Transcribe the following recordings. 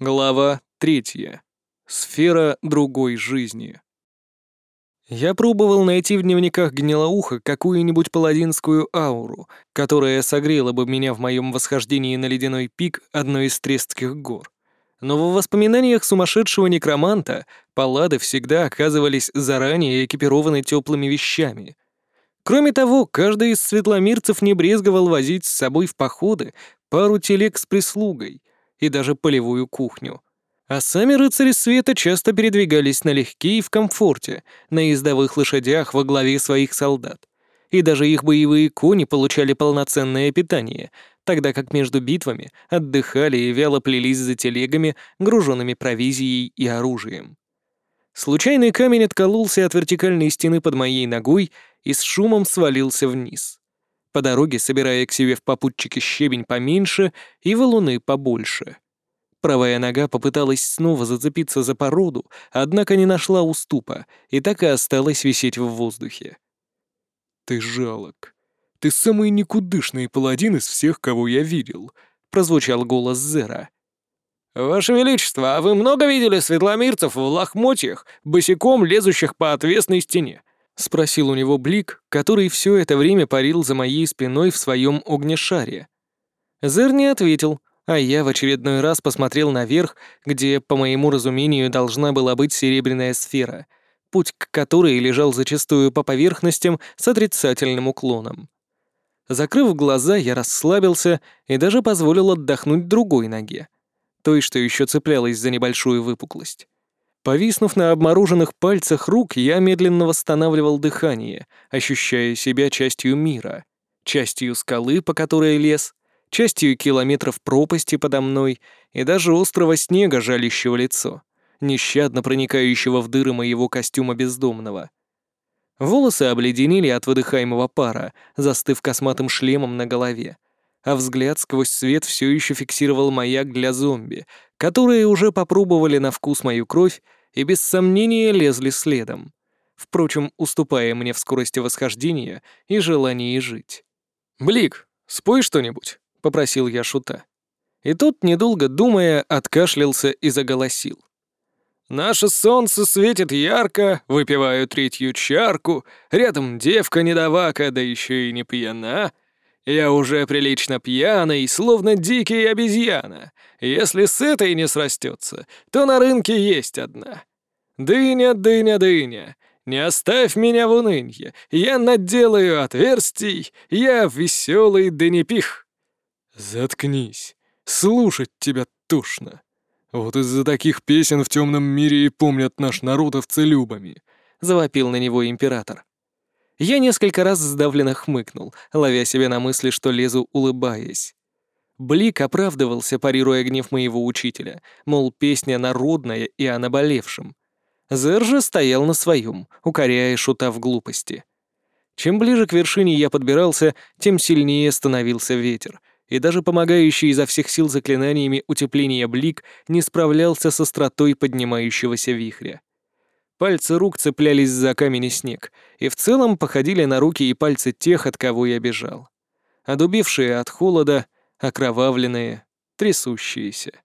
Глава третья. Сфера другой жизни. Я пробовал найти в дневниках Гнилоуха какую-нибудь паладинскую ауру, которая согрела бы меня в моем восхождении на ледяной пик одной из Трестских гор. Но в воспоминаниях сумасшедшего некроманта паллады всегда оказывались заранее экипированы теплыми вещами. Кроме того, каждый из светломирцев не брезговал возить с собой в походы пару телег с прислугой — и даже полевую кухню. А сами рыцари света часто передвигались налегке и в комфорте, на ездовых лошадях во главе своих солдат. И даже их боевые кони получали полноценное питание, тогда как между битвами отдыхали и вяло плелись за телегами, груженными провизией и оружием. Случайный камень откололся от вертикальной стены под моей ногой и с шумом свалился вниз по дороге собирая к себе в попутчике щебень поменьше и валуны побольше. Правая нога попыталась снова зацепиться за породу, однако не нашла уступа и так и осталась висеть в воздухе. «Ты жалок. Ты самый никудышный паладин из всех, кого я видел», — прозвучал голос Зера. «Ваше Величество, а вы много видели светломирцев в лохмотьях, босиком лезущих по отвесной стене?» — спросил у него Блик, который все это время парил за моей спиной в своем огнешаре. Зер не ответил, а я в очередной раз посмотрел наверх, где, по моему разумению, должна была быть серебряная сфера, путь к которой лежал зачастую по поверхностям с отрицательным уклоном. Закрыв глаза, я расслабился и даже позволил отдохнуть другой ноге, той, что еще цеплялась за небольшую выпуклость. Повиснув на обмороженных пальцах рук, я медленно восстанавливал дыхание, ощущая себя частью мира, частью скалы, по которой лес, частью километров пропасти подо мной и даже острого снега, жалящего лицо, нещадно проникающего в дыры моего костюма бездомного. Волосы обледенели от выдыхаемого пара, застыв косматым шлемом на голове, а взгляд сквозь свет все еще фиксировал маяк для зомби, которые уже попробовали на вкус мою кровь и без сомнения лезли следом, впрочем, уступая мне в скорости восхождения и желании жить. «Блик, спой что-нибудь», — попросил я шута. И тот, недолго думая, откашлялся и заголосил. «Наше солнце светит ярко, выпиваю третью чарку, рядом девка недовака, да еще и не пьяна. Я уже прилично пьяный, словно дикий обезьяна. Если с этой не срастется, то на рынке есть одна. Дыня, дыня, дыня, не оставь меня в унынье. Я наделаю отверстий, я веселый дынепих. Заткнись. Слушать тебя тошно. Вот из-за таких песен в темном мире и помнят наш народ овцелюбами. Завопил на него император. Я несколько раз сдавленно хмыкнул, ловя себя на мысли, что лезу, улыбаясь. Блик оправдывался, парируя гнев моего учителя, мол, песня народная и о наболевшем. Зер же стоял на своем, укоряя шута в глупости. Чем ближе к вершине я подбирался, тем сильнее становился ветер, и даже помогающий изо всех сил заклинаниями утепления блик не справлялся с остротой поднимающегося вихря. Пальцы рук цеплялись за камень и снег, и в целом походили на руки и пальцы тех, от кого я бежал. Одубевшие от холода, окровавленные, трясущиеся.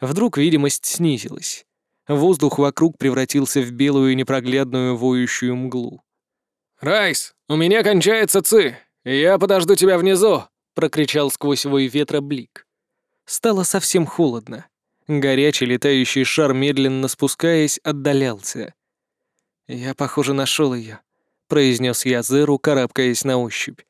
Вдруг видимость снизилась. Воздух вокруг превратился в белую непроглядную воющую мглу. «Райс, у меня кончается ци, я подожду тебя внизу!» — прокричал сквозь вой ветра Блик. Стало совсем холодно. Горячий летающий шар, медленно спускаясь, отдалялся. «Я, похоже, нашел ее», — произнес я Зеру, карабкаясь на ощупь.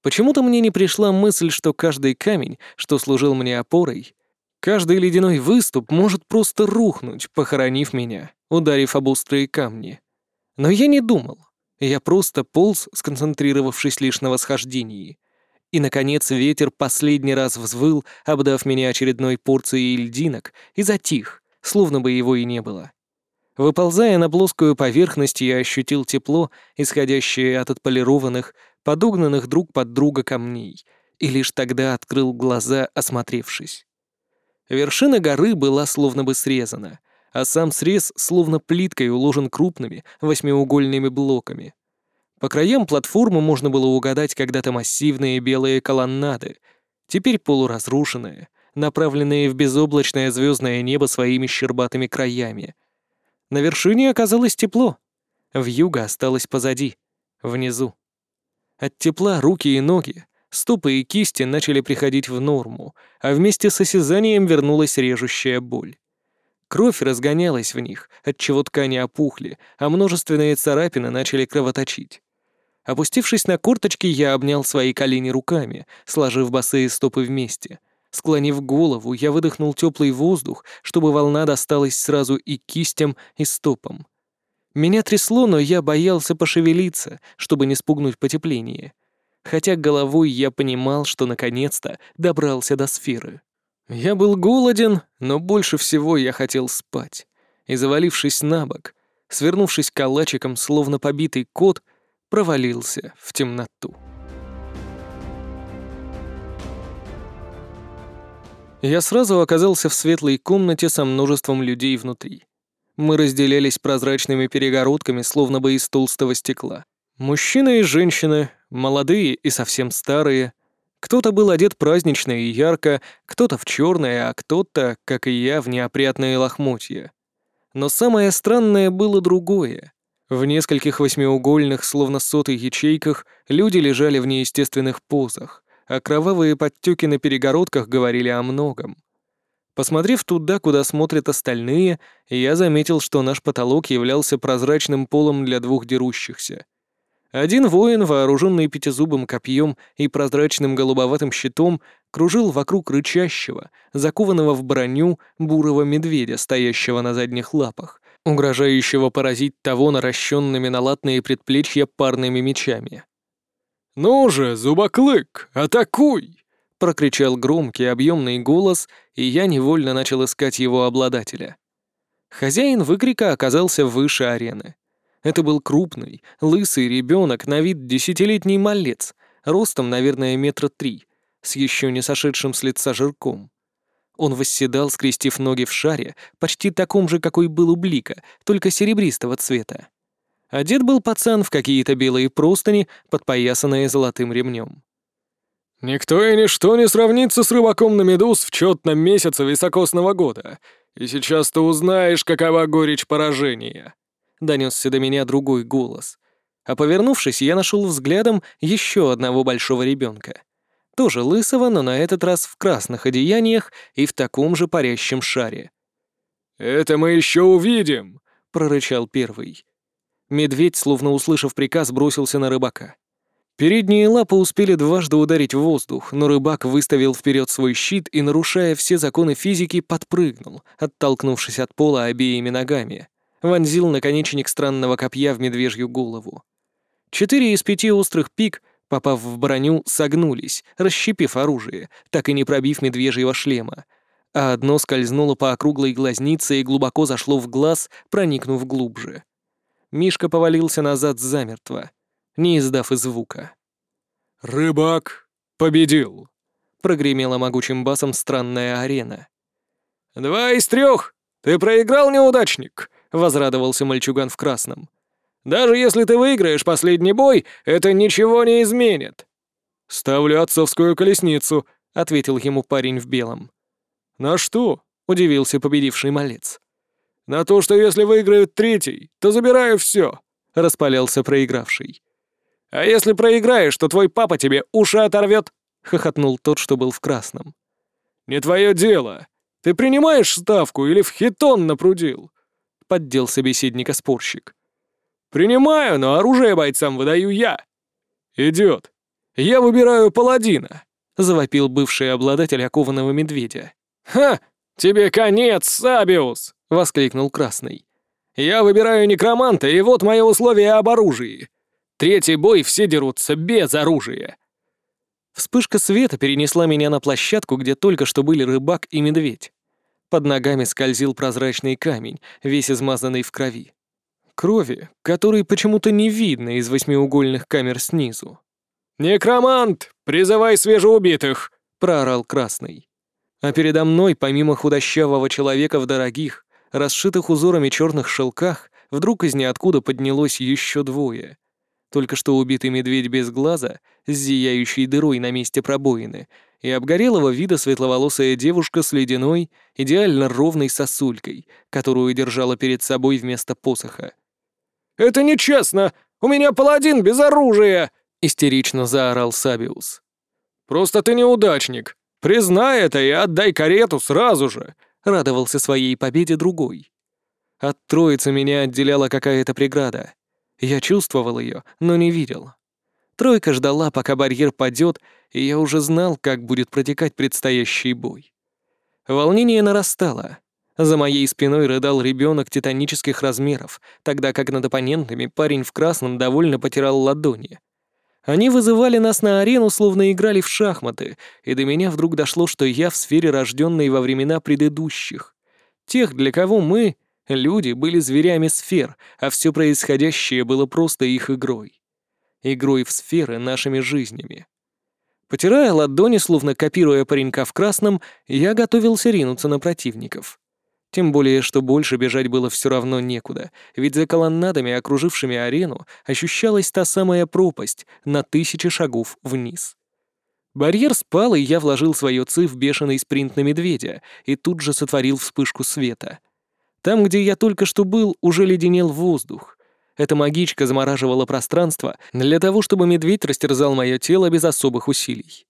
Почему-то мне не пришла мысль, что каждый камень, что служил мне опорой, каждый ледяной выступ может просто рухнуть, похоронив меня, ударив об острые камни. Но я не думал. Я просто полз, сконцентрировавшись лишь на восхождении. И, наконец, ветер последний раз взвыл, обдав меня очередной порцией льдинок, и затих, словно бы его и не было. Выползая на плоскую поверхность, я ощутил тепло, исходящее от отполированных, подогнанных друг под друга камней, и лишь тогда открыл глаза, осмотревшись. Вершина горы была словно бы срезана, а сам срез словно плиткой уложен крупными восьмиугольными блоками — по краям платформы можно было угадать когда-то массивные белые колоннады, теперь полуразрушенные, направленные в безоблачное звездное небо своими щербатыми краями. На вершине оказалось тепло. Вьюга осталась позади, внизу. От тепла руки и ноги, стопы и кисти начали приходить в норму, а вместе с осязанием вернулась режущая боль. Кровь разгонялась в них, отчего ткани опухли, а множественные царапины начали кровоточить. Опустившись на корточки, я обнял свои колени руками, сложив босые стопы вместе. Склонив голову, я выдохнул теплый воздух, чтобы волна досталась сразу и кистям, и стопам. Меня трясло, но я боялся пошевелиться, чтобы не спугнуть потепление. Хотя головой я понимал, что наконец-то добрался до сферы. Я был голоден, но больше всего я хотел спать. И, завалившись на бок, свернувшись калачиком, словно побитый кот, провалился в темноту. Я сразу оказался в светлой комнате со множеством людей внутри. Мы разделялись прозрачными перегородками, словно бы из толстого стекла. Мужчина и женщина, молодые и совсем старые — кто-то был одет празднично и ярко, кто-то в черное, а кто-то, как и я, в неопрятные лохмотья. Но самое странное было другое. В нескольких восьмиугольных, словно сотой ячейках, люди лежали в неестественных позах, а кровавые подтеки на перегородках говорили о многом. Посмотрев туда, куда смотрят остальные, я заметил, что наш потолок являлся прозрачным полом для двух дерущихся — один воин, вооруженный пятизубым копьем и прозрачным голубоватым щитом, кружил вокруг рычащего, закованного в броню бурого медведя, стоящего на задних лапах, угрожающего поразить того наращенными на латные предплечья парными мечами. «Ну же, зубоклык, атакуй!» — прокричал громкий объемный голос, и я невольно начал искать его обладателя. Хозяин выкрика оказался выше арены. Это был крупный, лысый ребенок, на вид десятилетний малец, ростом, наверное, метра три, с еще не сошедшим с лица жирком. Он восседал, скрестив ноги в шаре, почти таком же, какой был у Блика, только серебристого цвета. Одет был пацан в какие-то белые простыни, подпоясанные золотым ремнем. «Никто и ничто не сравнится с рыбаком на медуз в четном месяце високосного года, и сейчас ты узнаешь, какова горечь поражения», — донесся до меня другой голос. А повернувшись, я нашел взглядом еще одного большого ребенка. Тоже лысого, но на этот раз в красных одеяниях и в таком же парящем шаре. «Это мы еще увидим!» — прорычал первый. Медведь, словно услышав приказ, бросился на рыбака. Передние лапы успели дважды ударить в воздух, но рыбак выставил вперед свой щит и, нарушая все законы физики, подпрыгнул, оттолкнувшись от пола обеими ногами вонзил наконечник странного копья в медвежью голову. Четыре из пяти острых пик, попав в броню, согнулись, расщепив оружие, так и не пробив медвежьего шлема, а одно скользнуло по округлой глазнице и глубоко зашло в глаз, проникнув глубже. Мишка повалился назад замертво, не издав и звука. «Рыбак победил!» — прогремела могучим басом странная арена. «Два из трех! Ты проиграл, неудачник!» — возрадовался мальчуган в красном. «Даже если ты выиграешь последний бой, это ничего не изменит». «Ставлю отцовскую колесницу», — ответил ему парень в белом. «На что?» — удивился победивший малец. «На то, что если выиграют третий, то забираю все», — распалялся проигравший. «А если проиграешь, то твой папа тебе уши оторвет», — хохотнул тот, что был в красном. «Не твое дело. Ты принимаешь ставку или в хитон напрудил?» — поддел собеседника спорщик. «Принимаю, но оружие бойцам выдаю я». «Идет. Я выбираю паладина», — завопил бывший обладатель окованного медведя. «Ха! Тебе конец, Сабиус!» — воскликнул Красный. «Я выбираю некроманта, и вот мои условия об оружии. Третий бой все дерутся без оружия». Вспышка света перенесла меня на площадку, где только что были рыбак и медведь. Под ногами скользил прозрачный камень, весь измазанный в крови. Крови, которой почему-то не видно из восьмиугольных камер снизу. «Некромант, призывай свежеубитых!» — проорал Красный. А передо мной, помимо худощавого человека в дорогих, расшитых узорами черных шелках, вдруг из ниоткуда поднялось еще двое. Только что убитый медведь без глаза, с зияющей дырой на месте пробоины, и обгорелого вида светловолосая девушка с ледяной, идеально ровной сосулькой, которую держала перед собой вместо посоха. «Это нечестно! У меня паладин без оружия!» — истерично заорал Сабиус. «Просто ты неудачник. Признай это и отдай карету сразу же!» — радовался своей победе другой. От троицы меня отделяла какая-то преграда. Я чувствовал ее, но не видел. Тройка ждала, пока барьер падет, и я уже знал, как будет протекать предстоящий бой. Волнение нарастало. За моей спиной рыдал ребенок титанических размеров, тогда как над оппонентами парень в красном довольно потирал ладони. Они вызывали нас на арену, словно играли в шахматы, и до меня вдруг дошло, что я в сфере, рожденной во времена предыдущих. Тех, для кого мы, люди, были зверями сфер, а все происходящее было просто их игрой. Игрой в сферы нашими жизнями. Потирая ладони, словно копируя паренька в красном, я готовился ринуться на противников. Тем более, что больше бежать было все равно некуда, ведь за колоннадами, окружившими арену, ощущалась та самая пропасть на тысячи шагов вниз. Барьер спал, и я вложил свое ци в бешеный спринт на медведя и тут же сотворил вспышку света. Там, где я только что был, уже леденел воздух. Эта магичка замораживала пространство для того, чтобы медведь растерзал мое тело без особых усилий.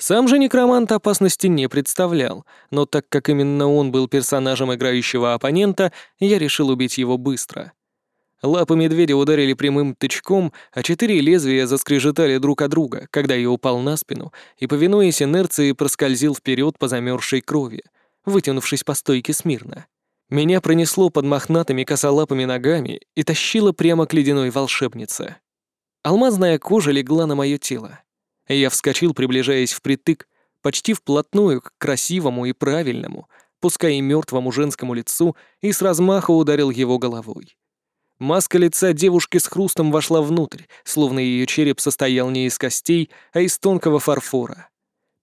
Сам же некромант опасности не представлял, но так как именно он был персонажем играющего оппонента, я решил убить его быстро. Лапы медведя ударили прямым тычком, а четыре лезвия заскрежетали друг от друга, когда я упал на спину и, повинуясь инерции, проскользил вперед по замерзшей крови, вытянувшись по стойке смирно. Меня пронесло под мохнатыми косолапыми ногами и тащило прямо к ледяной волшебнице. Алмазная кожа легла на мое тело. Я вскочил, приближаясь впритык, почти вплотную к красивому и правильному, пускай и мертвому женскому лицу, и с размаха ударил его головой. Маска лица девушки с хрустом вошла внутрь, словно ее череп состоял не из костей, а из тонкого фарфора.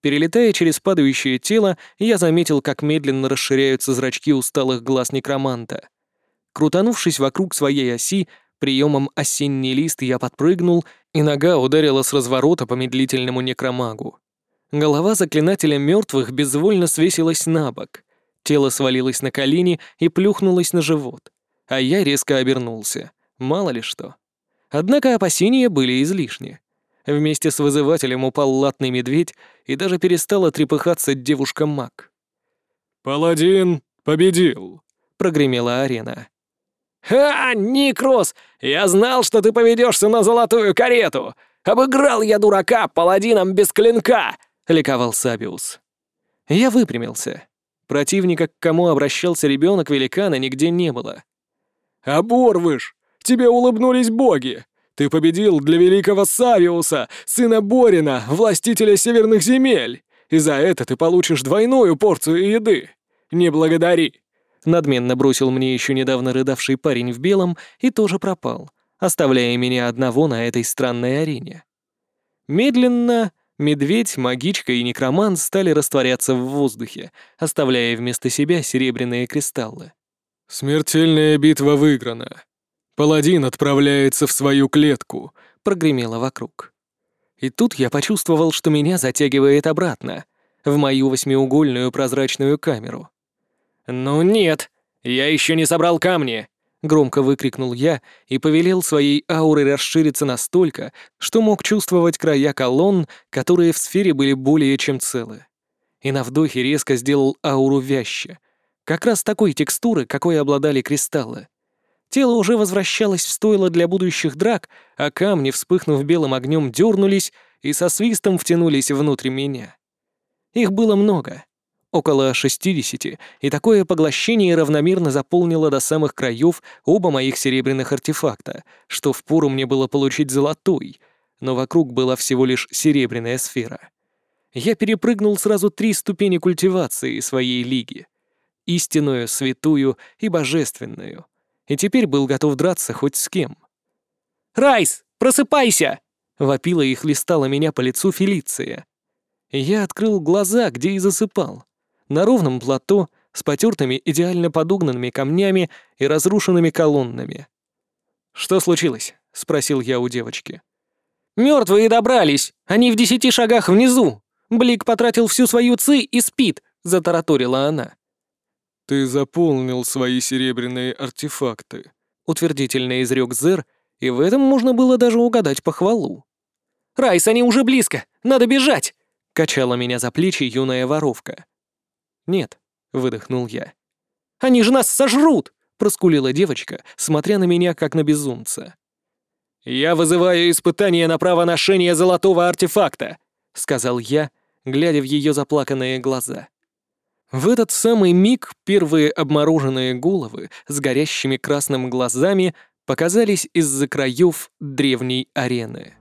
Перелетая через падающее тело, я заметил, как медленно расширяются зрачки усталых глаз некроманта. Крутанувшись вокруг своей оси, приемом осенний лист я подпрыгнул и нога ударила с разворота по медлительному некромагу. Голова заклинателя мертвых безвольно свесилась на бок. Тело свалилось на колени и плюхнулось на живот. А я резко обернулся. Мало ли что. Однако опасения были излишни. Вместе с вызывателем упал латный медведь, и даже перестала трепыхаться девушка-маг. «Паладин победил!» — прогремела арена. «Ха, Никрос! Я знал, что ты поведешься на золотую карету! Обыграл я дурака паладином без клинка!» — ликовал Сабиус. Я выпрямился. Противника, к кому обращался ребенок великана, нигде не было. «Оборвыш! Тебе улыбнулись боги! Ты победил для великого Савиуса, сына Борина, властителя северных земель! И за это ты получишь двойную порцию еды! Не благодари!» Надменно бросил мне еще недавно рыдавший парень в белом и тоже пропал, оставляя меня одного на этой странной арене. Медленно медведь, магичка и некромант стали растворяться в воздухе, оставляя вместо себя серебряные кристаллы. «Смертельная битва выиграна. Паладин отправляется в свою клетку», — прогремело вокруг. И тут я почувствовал, что меня затягивает обратно, в мою восьмиугольную прозрачную камеру. «Ну нет, я еще не собрал камни!» — громко выкрикнул я и повелел своей аурой расшириться настолько, что мог чувствовать края колонн, которые в сфере были более чем целы. И на вдохе резко сделал ауру вяще. Как раз такой текстуры, какой обладали кристаллы. Тело уже возвращалось в стойло для будущих драк, а камни, вспыхнув белым огнем, дернулись и со свистом втянулись внутрь меня. Их было много — около 60, и такое поглощение равномерно заполнило до самых краев оба моих серебряных артефакта, что впору мне было получить золотой, но вокруг была всего лишь серебряная сфера. Я перепрыгнул сразу три ступени культивации своей лиги. Истинную, святую и божественную. И теперь был готов драться хоть с кем. «Райс, просыпайся!» — вопила и хлестала меня по лицу Фелиция. Я открыл глаза, где и засыпал на ровном плато с потертыми идеально подогнанными камнями и разрушенными колоннами. «Что случилось?» — спросил я у девочки. «Мертвые добрались! Они в десяти шагах внизу!» Блик потратил всю свою ци и спит», — затараторила она. «Ты заполнил свои серебряные артефакты», — утвердительно изрек Зер, и в этом можно было даже угадать похвалу. «Райс, они уже близко! Надо бежать!» — качала меня за плечи юная воровка. «Нет», — выдохнул я. «Они же нас сожрут!» — проскулила девочка, смотря на меня как на безумца. «Я вызываю испытание на право ношения золотого артефакта», — сказал я, глядя в ее заплаканные глаза. В этот самый миг первые обмороженные головы с горящими красным глазами показались из-за краев древней арены.